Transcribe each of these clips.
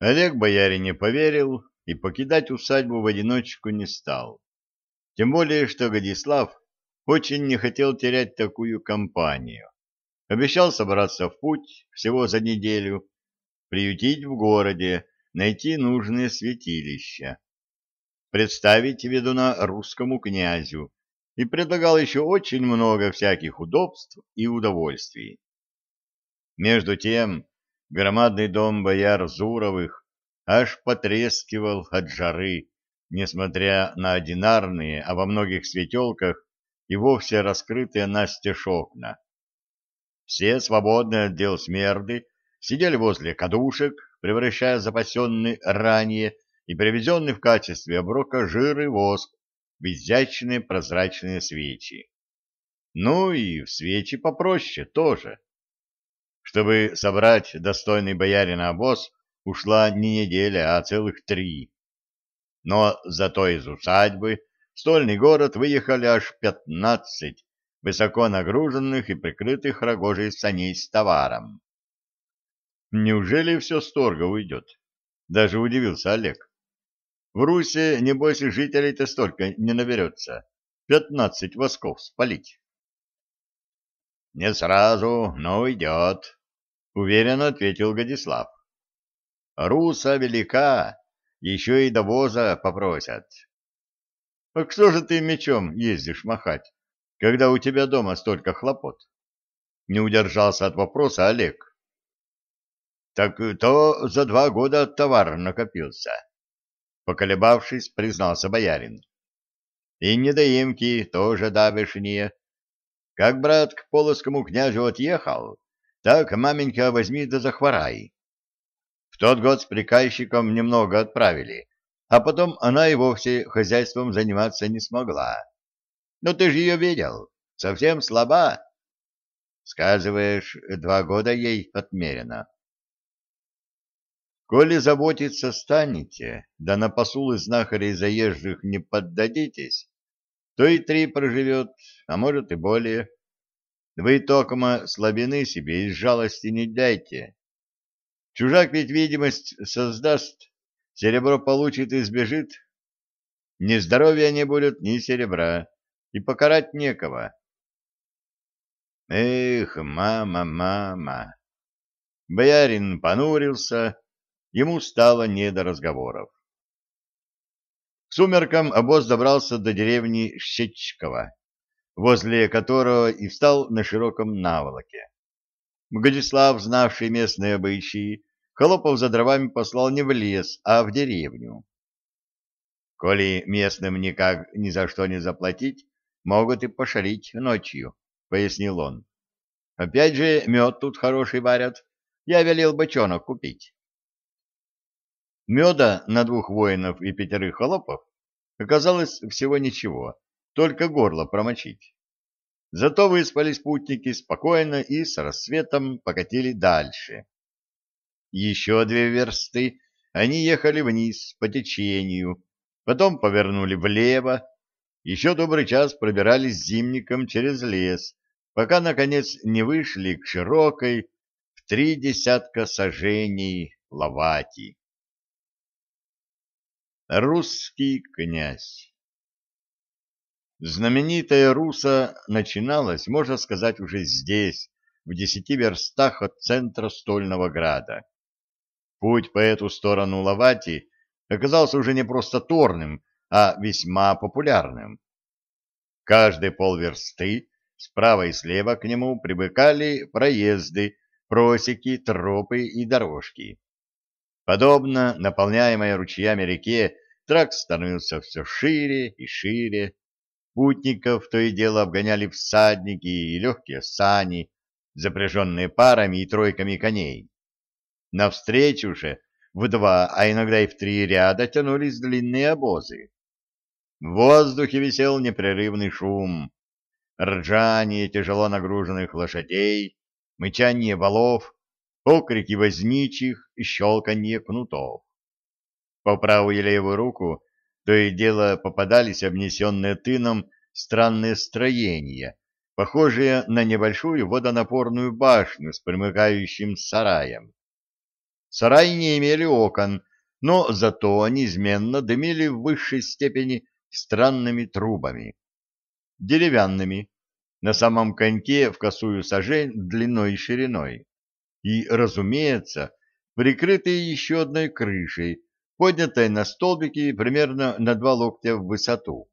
Олег бояре не поверил и покидать усадьбу в одиночку не стал. Тем более, что Годислав очень не хотел терять такую компанию. Обещал собраться в путь всего за неделю, приютить в городе, найти нужные святилища, представить ведуна русскому князю и предлагал еще очень много всяких удобств и удовольствий. Между тем, громадный дом бояр Зуровых аж потрескивал от жары, несмотря на одинарные, а во многих светелках и вовсе раскрытые настежь окна. Все свободные от дел смерды сидели возле кадушек, превращая запасенный ранее и привезенный в качестве оброка жир и воск в изящные прозрачные свечи. Ну и в свечи попроще тоже. Чтобы собрать достойный боярина обоз, ушла не неделя, а целых три. Но зато из усадьбы в стольный город выехали аж пятнадцать высоко нагруженных и прикрытых рогожей саней с товаром. Неужели все сторго уйдет? Даже удивился Олег. В Руси, небось, жителей-то столько не наберется. Пятнадцать восков спалить. Не сразу, но уйдет, уверенно ответил Годислав. Руса велика, еще и до воза попросят. — А что же ты мечом ездишь махать, когда у тебя дома столько хлопот? Не удержался от вопроса Олег. Так то за два года товар накопился. Поколебавшись, признался боярин. И недоимки тоже давешние. Как брат к полоскому князю отъехал, так маменька возьми да захворай. В тот год с приказчиком немного отправили, а потом она и вовсе хозяйством заниматься не смогла. Но ты же ее видел, совсем слаба. Сказываешь, два года ей отмерено. Коли заботиться станете, да на посулы знахарей заезжих не поддадитесь, то и три проживет, а может и более. Вы токма слабины себе из жалости не дайте. Чужак ведь видимость создаст, серебро получит и сбежит. Ни здоровья не будет, ни серебра, и покарать некого. Эх, мама, мама! Боярин понурился, Ему стало не до разговоров. К сумеркам обоз добрался до деревни Щечково, возле которого и встал на широком наволоке. Мгадислав, знавший местные обычаи, Холопов за дровами послал не в лес, а в деревню. Коли местным никак ни за что не заплатить, могут и пошарить ночью, — пояснил он. Опять же, мед тут хороший варят. Я велел бочонок купить. Меда на двух воинов и пятерых холопов оказалось всего ничего, только горло промочить. Зато выспались путники спокойно и с рассветом покатили дальше. Еще две версты они ехали вниз по течению, потом повернули влево, еще добрый час пробирались зимником через лес, пока, наконец, не вышли к широкой в три десятка сажений лавати. Русский князь Знаменитая Руса начиналась, можно сказать, уже здесь, в десяти верстах от центра стольного града. Путь по эту сторону Лавати оказался уже не просто торным, а весьма популярным. Каждые полверсты справа и слева к нему прибыкали проезды, просеки, тропы и дорожки. Подобно наполняемой ручьями реке, тракт становился все шире и шире. Путников то и дело обгоняли всадники и легкие сани, запряженные парами и тройками коней. Навстречу же в два, а иногда и в три ряда тянулись длинные обозы. В воздухе висел непрерывный шум, ржание тяжело нагруженных лошадей, мычание валов, окрики возничих и щелканье кнутов. По правую и левую руку то и дело попадались обнесенные тыном странные строения, похожие на небольшую водонапорную башню с примыкающим сараем. Сараи не имели окон, но зато неизменно дымили в высшей степени странными трубами. Деревянными, на самом коньке в косую сажень длиной и шириной. И, разумеется, прикрытые еще одной крышей, поднятой на столбики примерно на два локтя в высоту.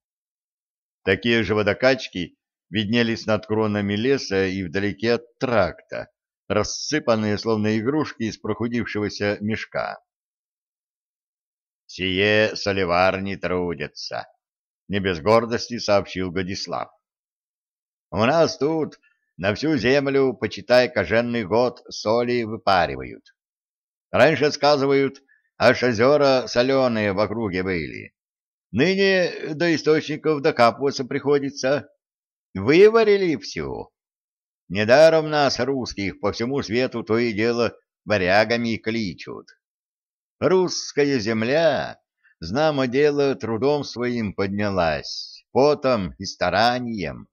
Такие же водокачки виднелись над кронами леса и вдалеке от тракта, рассыпанные словно игрушки из прохудившегося мешка. «Сие соливарни трудятся», — не без гордости сообщил Годислав. «У нас тут на всю землю, почитай, коженный год соли выпаривают. Раньше, сказывают, аж озера соленые в округе были. Ныне до источников докапываться приходится. Выварили всю. Недаром нас, русских, по всему свету то и дело варягами кличут. Русская земля, знамо дело, трудом своим поднялась, потом и старанием.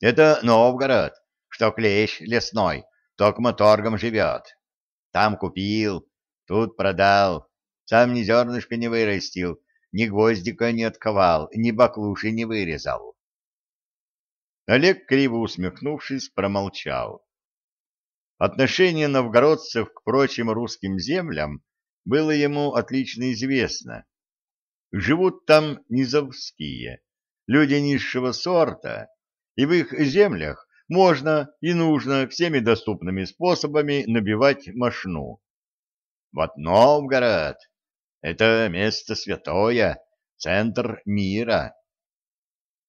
Это Новгород, что клещ лесной, токмо торгом живет. Там купил, тут продал, сам ни зернышка не вырастил, ни гвоздика не отковал, ни баклуши не вырезал. Олег, криво усмехнувшись, промолчал. Отношение новгородцев к прочим русским землям было ему отлично известно. Живут там низовские, люди низшего сорта, и в их землях можно и нужно всеми доступными способами набивать мошну. Вот Новгород — это место святое, центр мира.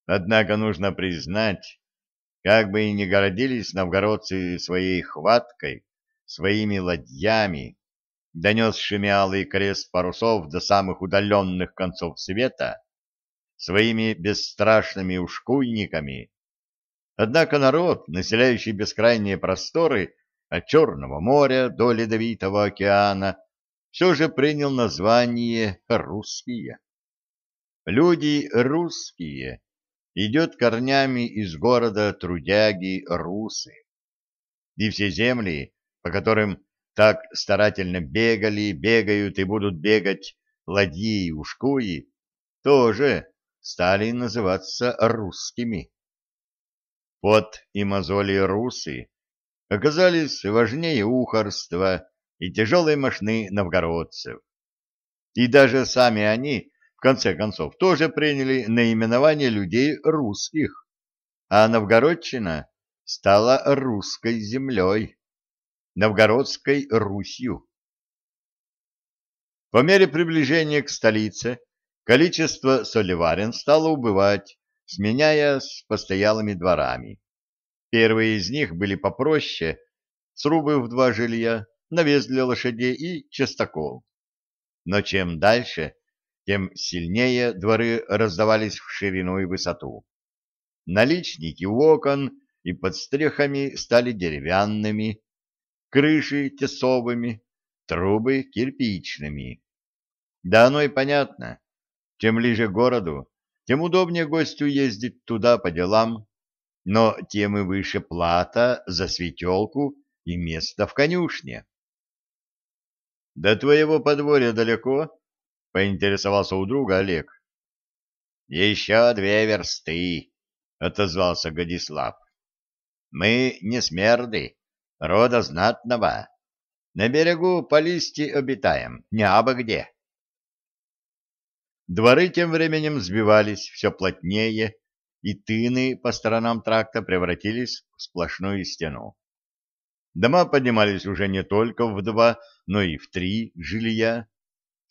Однако нужно признать, как бы и не городились новгородцы своей хваткой, своими ладьями, донесшими алый крест парусов до самых удаленных концов света, своими бесстрашными ушкуйниками. Однако народ, населяющий бескрайние просторы от Черного моря до Ледовитого океана, все же принял название «русские». Люди русские идет корнями из города трудяги русы. И все земли, по которым так старательно бегали, бегают и будут бегать ладьи и ушкуи, тоже стали называться русскими. Пот и мозоли русы оказались важнее ухорства и тяжелой мошны новгородцев. И даже сами они конце концов, тоже приняли наименование людей русских, а Новгородчина стала русской землей, Новгородской Русью. По мере приближения к столице количество соливарен стало убывать, сменяя с постоялыми дворами. Первые из них были попроще, срубы в два жилья, навес для лошадей и частокол. Но чем дальше, тем сильнее дворы раздавались в ширину и высоту. Наличники у окон и под стрехами стали деревянными, крыши тесовыми, трубы кирпичными. Да оно и понятно. Чем ближе к городу, тем удобнее гостю ездить туда по делам, но тем и выше плата за светелку и место в конюшне. — До твоего подворья далеко? — поинтересовался у друга Олег. — Еще две версты, — отозвался Годислав. — Мы не смерды, рода знатного. На берегу по листи обитаем, не абы где. Дворы тем временем сбивались все плотнее, и тыны по сторонам тракта превратились в сплошную стену. Дома поднимались уже не только в два, но и в три жилья,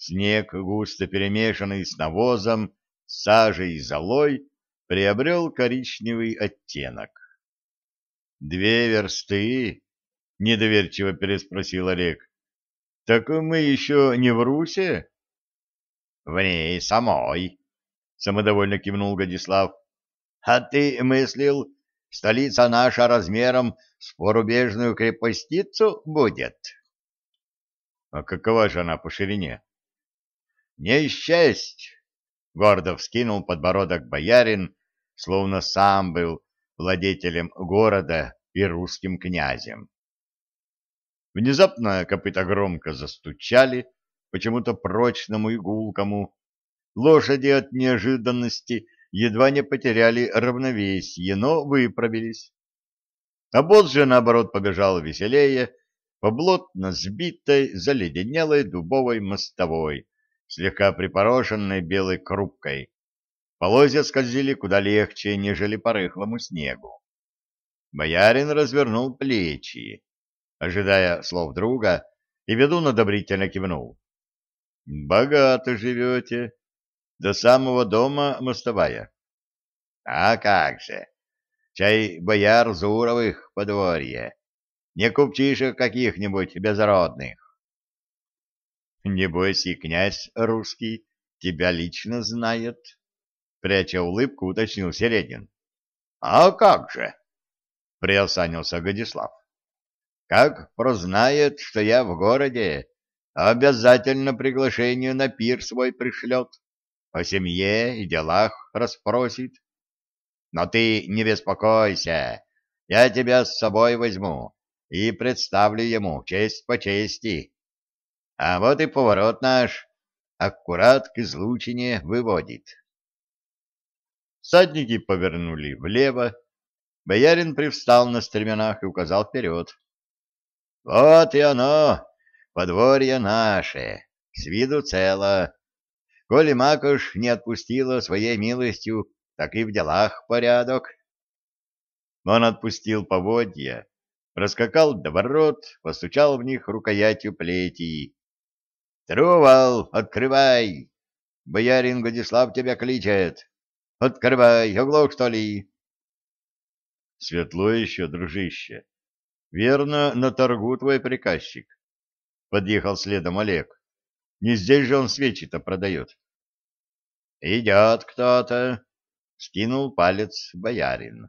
Снег, густо перемешанный с навозом, сажей и золой, приобрел коричневый оттенок. «Две версты?» — недоверчиво переспросил Олег. «Так мы еще не в Русе?» «В ней самой», — самодовольно кивнул Годислав. «А ты мыслил, столица наша размером с порубежную крепостицу будет?» «А какова же она по ширине?» Не исчесть! — гордо вскинул подбородок боярин, словно сам был владетелем города и русским князем. Внезапно копыта громко застучали, почему-то прочному и гулкому. Лошади от неожиданности едва не потеряли равновесие, но выправились. Босс же, наоборот, побежал веселее, по плотно сбитой, заледенелой дубовой мостовой, слегка припорошенной белой крупкой. Полозья скользили куда легче, нежели по рыхлому снегу. Боярин развернул плечи, ожидая слов друга, и ведун одобрительно кивнул. — Богато живете. До самого дома мостовая. — А как же! Чай бояр Зуровых подворье не купчишек каких-нибудь безродных. Небось и князь русский тебя лично знает, пряча улыбку, уточнил Середин. А как же? приосанился Годислав. Как прознает, что я в городе, обязательно приглашение на пир свой пришлет, о семье и делах расспросит. Но ты не беспокойся, я тебя с собой возьму, и представлю ему честь по чести. А вот и поворот наш аккурат к излучине выводит. Садники повернули влево, боярин привстал на стременах и указал вперед. Вот и оно, подворье наше, с виду цело. Коли Макуш не отпустила своей милостью, так и в делах порядок. Он отпустил поводья, проскакал до ворот, постучал в них рукоятью плети. — Трувал, открывай! Боярин Годислав тебя кличет. Открывай, оглох, что ли? — Светло еще, дружище. Верно, на торгу твой приказчик. Подъехал следом Олег. Не здесь же он свечи-то продает. — Идет кто-то, — скинул палец боярин.